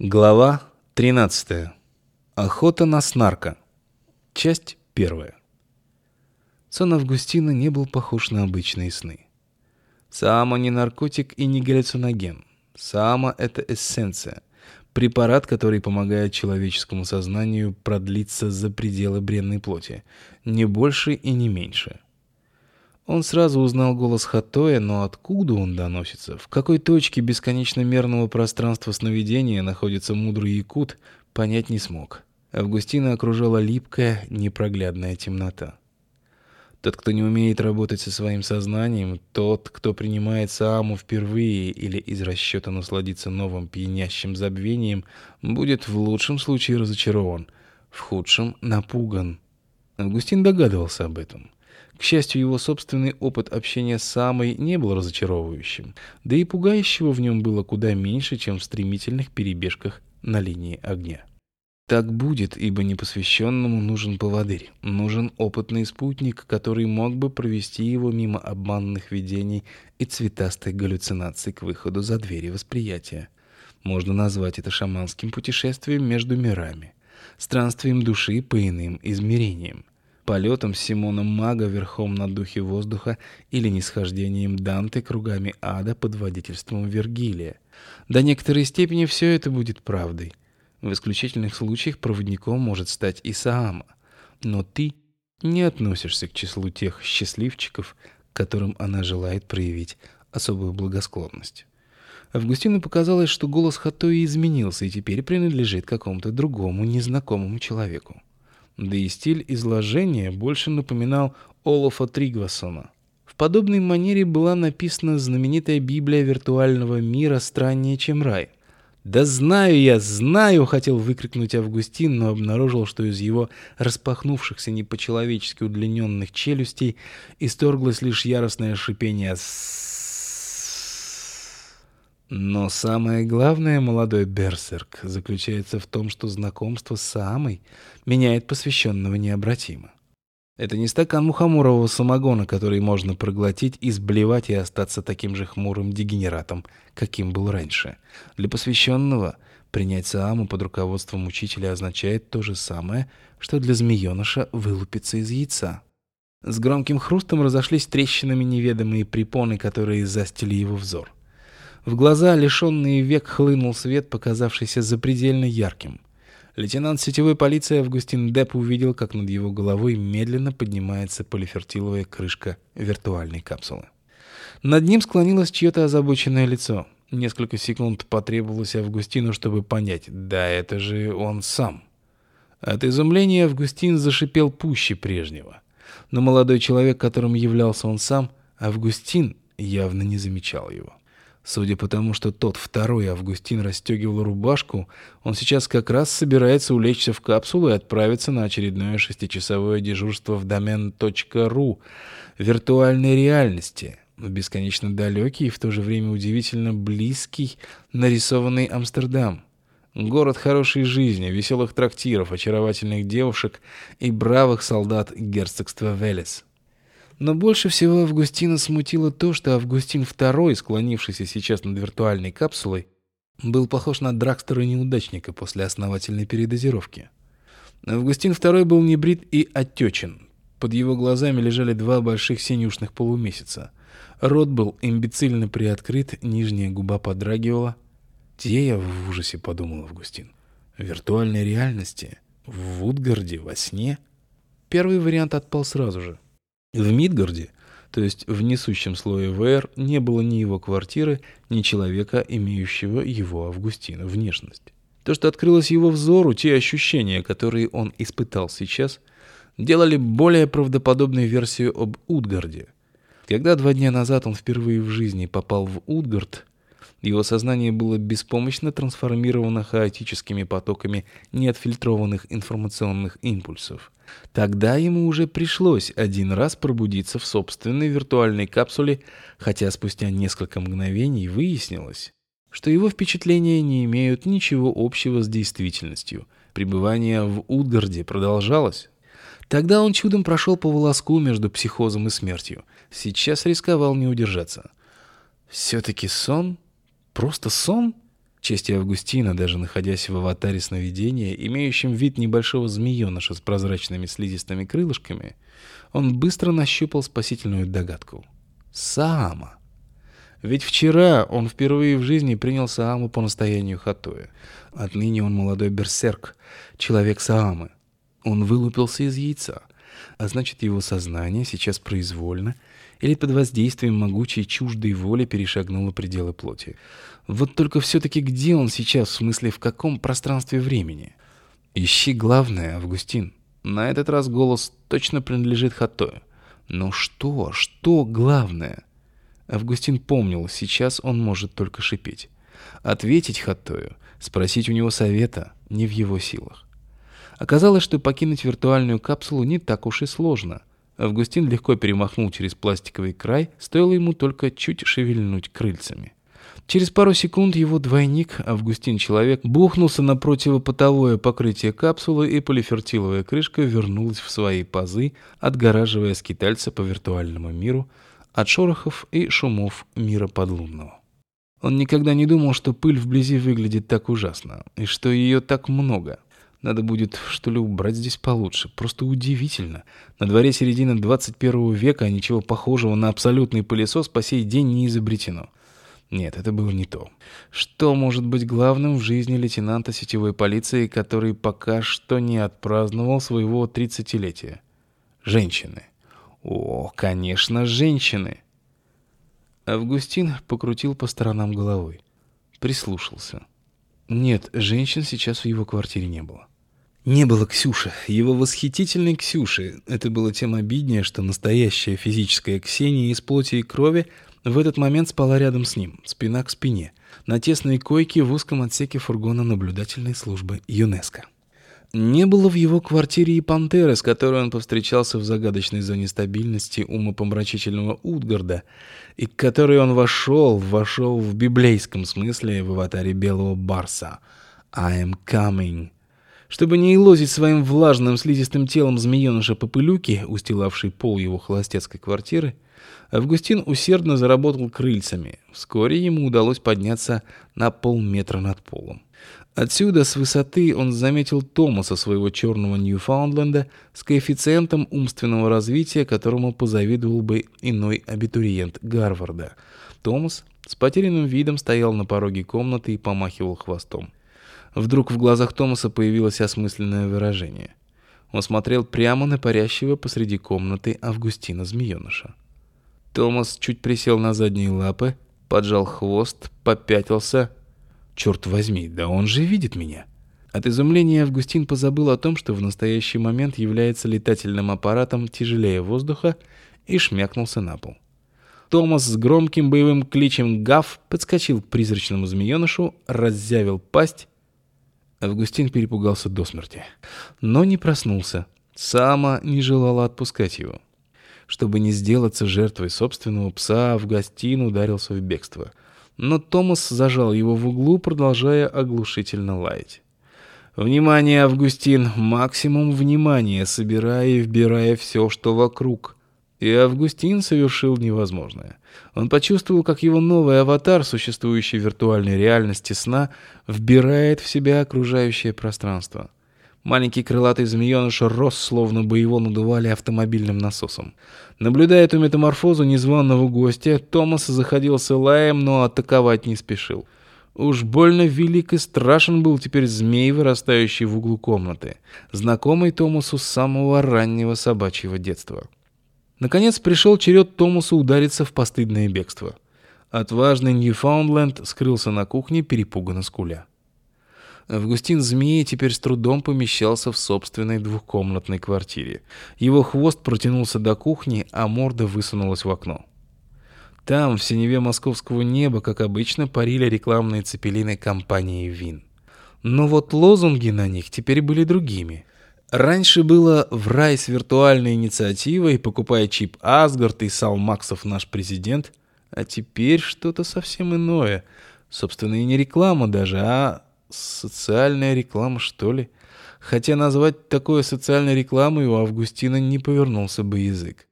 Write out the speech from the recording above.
Глава 13. Охота на снарка. Часть первая. Сон Августина не был похож на обычные сны. Саама не наркотик и не галлюциноген. Саама — это эссенция, препарат, который помогает человеческому сознанию продлиться за пределы бренной плоти, не больше и не меньше. Он сразу узнал голос Хатоя, но откуда он доносится, в какой точке бесконечно мерного пространства сновидения находится мудрый якут, понять не смог. Августина окружала липкая, непроглядная темнота. Тот, кто не умеет работать со своим сознанием, тот, кто принимает Сааму впервые или из расчета насладиться новым пьянящим забвением, будет в лучшем случае разочарован, в худшем — напуган. Августин догадывался об этом. К счастью, его собственный опыт общения с самой не был разочаровывающим, да и пугающего в нем было куда меньше, чем в стремительных перебежках на линии огня. Так будет, ибо непосвященному нужен поводырь, нужен опытный спутник, который мог бы провести его мимо обманных видений и цветастой галлюцинаций к выходу за двери восприятия. Можно назвать это шаманским путешествием между мирами, странствием души по иным измерениям полетом Симона Мага верхом на духе воздуха или нисхождением Данте кругами ада под водительством Вергилия. До некоторой степени все это будет правдой. В исключительных случаях проводником может стать и Саама. Но ты не относишься к числу тех счастливчиков, которым она желает проявить особую благосклонность. Августину показалось, что голос Хатои изменился и теперь принадлежит какому-то другому незнакомому человеку да и стиль изложения больше напоминал Олафа Тригвасона. В подобной манере была написана знаменитая Библия виртуального мира «Страннее, чем рай». «Да знаю я, знаю!» — хотел выкрикнуть Августин, но обнаружил, что из его распахнувшихся не по-человечески удлиненных челюстей исторглось лишь яростное шипение «С но самое главное, молодой берсерк, заключается в том, что знакомство с Саамой меняет посвященного необратимо. Это не стакан мухоморового самогона, который можно проглотить, изблевать и остаться таким же хмурым дегенератом, каким был раньше. Для посвященного принять Сааму под руководством учителя означает то же самое, что для змееныша вылупиться из яйца. С громким хрустом разошлись трещинами неведомые препоны, которые застили его взор. В глаза, лишенные век, хлынул свет, показавшийся запредельно ярким. Лейтенант сетевой полиции Августин Депп увидел, как над его головой медленно поднимается полифертиловая крышка виртуальной капсулы. Над ним склонилось чье-то озабоченное лицо. Несколько секунд потребовалось Августину, чтобы понять, да это же он сам. От изумления Августин зашипел пуще прежнего. Но молодой человек, которым являлся он сам, Августин, явно не замечал его. Судя по тому, что тот второй Августин расстегивал рубашку, он сейчас как раз собирается улечься в капсулу и отправиться на очередное шестичасовое дежурство в домен.ру виртуальной реальности, бесконечно далекий и в то же время удивительно близкий нарисованный Амстердам. Город хорошей жизни, веселых трактиров, очаровательных девушек и бравых солдат герцогства Велес. Но больше всего Августина смутило то, что Августин II, склонившийся сейчас над виртуальной капсулой, был похож на дракстера-неудачника после основательной передозировки. Августин II был небрит и отечен. Под его глазами лежали два больших синюшных полумесяца. Рот был имбецильно приоткрыт, нижняя губа подрагивала. «Где я в ужасе?» — подумал Августин. «В виртуальной реальности? В Вудгарде? Во сне?» Первый вариант отпал сразу же. В Мидгарде, то есть в несущем слое ВР, не было ни его квартиры, ни человека, имеющего его Августина внешность. То, что открылось его взору, те ощущения, которые он испытал сейчас, делали более правдоподобной версию об Утгарде. Когда два дня назад он впервые в жизни попал в Утгард, его сознание было беспомощно трансформировано хаотическими потоками неотфильтрованных информационных импульсов. Тогда ему уже пришлось один раз пробудиться в собственной виртуальной капсуле, хотя спустя несколько мгновений выяснилось, что его впечатления не имеют ничего общего с действительностью. Пребывание в Утгарде продолжалось. Тогда он чудом прошел по волоску между психозом и смертью. Сейчас рисковал не удержаться. Все-таки сон? Просто сон? Чести Августина, даже находясь в аватаре сновидения, имеющем вид небольшого змееныша с прозрачными слизистыми крылышками, он быстро нащупал спасительную догадку. Саама. Ведь вчера он впервые в жизни принял Сааму по настоянию Хатоя. Отныне он молодой берсерк, человек Саамы. Он вылупился из яйца, а значит его сознание сейчас произвольно или под воздействием могучей чуждой воли перешагнуло пределы плоти. Вот только все-таки где он сейчас, в смысле в каком пространстве времени? Ищи главное, Августин. На этот раз голос точно принадлежит Хатою. Но что, что главное? Августин помнил, сейчас он может только шипеть. Ответить Хаттою, спросить у него совета не в его силах. Оказалось, что покинуть виртуальную капсулу не так уж и сложно. Августин легко перемахнул через пластиковый край, стоило ему только чуть шевельнуть крыльцами. Через пару секунд его двойник, Августин-человек, бухнулся на противопотовое покрытие капсулы, и полифертиловая крышка вернулась в свои пазы, отгораживая скитальца по виртуальному миру, от шорохов и шумов мира подлунного. Он никогда не думал, что пыль вблизи выглядит так ужасно, и что ее так много. Надо будет, что ли, убрать здесь получше. Просто удивительно. На дворе середины 21 века, а ничего похожего на абсолютный пылесос по сей день не изобретено. Нет, это было не то. Что может быть главным в жизни лейтенанта сетевой полиции, который пока что не отпраздновал своего тридцатилетия? Женщины. О, конечно, женщины. Августин покрутил по сторонам головой. Прислушался. Нет, женщин сейчас в его квартире не было. Не было Ксюши, его восхитительной Ксюши. Это было тем обиднее, что настоящая физическая Ксения из плоти и крови в этот момент спала рядом с ним, спина к спине, на тесной койке в узком отсеке фургона наблюдательной службы ЮНЕСКО. Не было в его квартире и пантеры, с которой он повстречался в загадочной зоне стабильности умопомрачительного Утгарда, и к которой он вошел, вошел в библейском смысле в аватаре белого барса. «I am coming». Чтобы не илозить своим влажным слизистым телом змееныша попылюки, устилавший пол его холостецкой квартиры, Августин усердно заработал крыльцами. Вскоре ему удалось подняться на полметра над полом. Отсюда, с высоты, он заметил Томаса, своего черного Ньюфаундленда, с коэффициентом умственного развития, которому позавидовал бы иной абитуриент Гарварда. Томас с потерянным видом стоял на пороге комнаты и помахивал хвостом. Вдруг в глазах Томаса появилось осмысленное выражение. Он смотрел прямо на парящего посреди комнаты Августина Змееныша. Томас чуть присел на задние лапы, поджал хвост, попятился — Черт возьми, да он же видит меня. От изумления Августин позабыл о том, что в настоящий момент является летательным аппаратом тяжелее воздуха, и шмякнулся на пол. Томас с громким боевым кличем «Гав» подскочил к призрачному змеенышу, раззявил пасть. Августин перепугался до смерти, но не проснулся. Сама не желала отпускать его. Чтобы не сделаться жертвой собственного пса, Августин ударился в бегство — но Томас зажал его в углу, продолжая оглушительно лаять. «Внимание, Августин! Максимум внимания, собирая и вбирая все, что вокруг!» И Августин совершил невозможное. Он почувствовал, как его новый аватар, существующий в виртуальной реальности сна, вбирает в себя окружающее пространство. Маленький крылатый змееныш рос, словно бы его надували автомобильным насосом. Наблюдая эту метаморфозу незваного гостя, Томас заходился лаем, но атаковать не спешил. Уж больно велик и страшен был теперь змей, вырастающий в углу комнаты, знакомый Томасу с самого раннего собачьего детства. Наконец пришел черед Томасу удариться в постыдное бегство. Отважный Ньюфаундленд скрылся на кухне, перепуганно скуля. Августин Змеи теперь с трудом помещался в собственной двухкомнатной квартире. Его хвост протянулся до кухни, а морда высунулась в окно. Там, в синеве московского неба, как обычно, парили рекламные цепелины компании «Вин». Но вот лозунги на них теперь были другими. Раньше было «В рай с виртуальной инициативой, покупая чип Асгард и Салмаксов наш президент», а теперь что-то совсем иное. Собственно, и не реклама даже, а Социальная реклама, что ли? Хотя назвать такое социальной рекламой у Августина не повернулся бы язык.